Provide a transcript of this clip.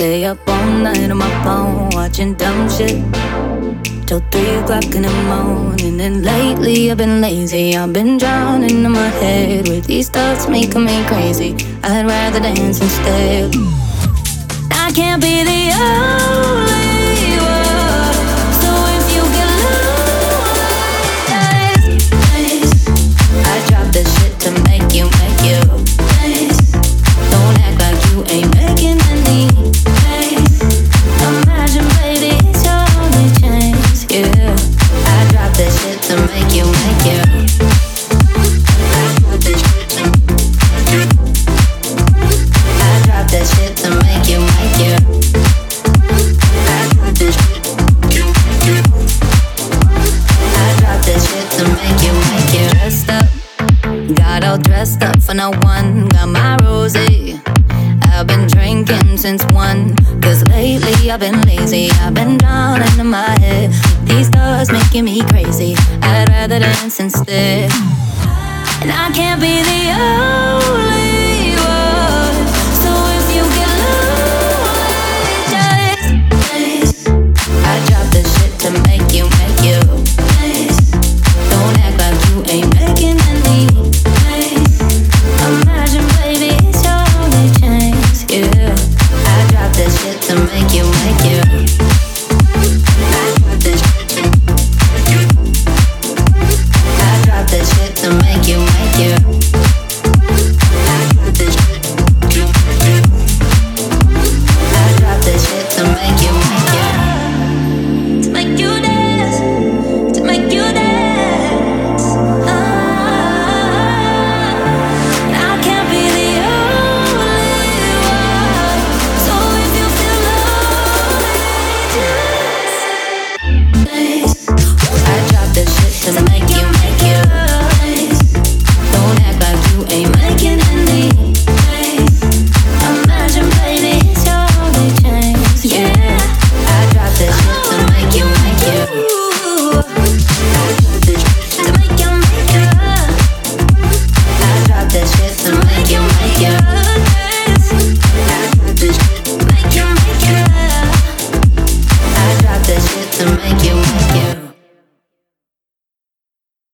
Stay up all night on my phone watching dumb shit till three o'clock in the morning. And lately I've been lazy. I've been drowning in my head with these thoughts making me crazy. I'd rather dance instead. I can't be the only Dressed up, for no one. Got my. I've been drinking since one. Cause lately I've been lazy. I've been drowning in my head. These thoughts making me crazy. I'd rather dance instead. And I can't be the only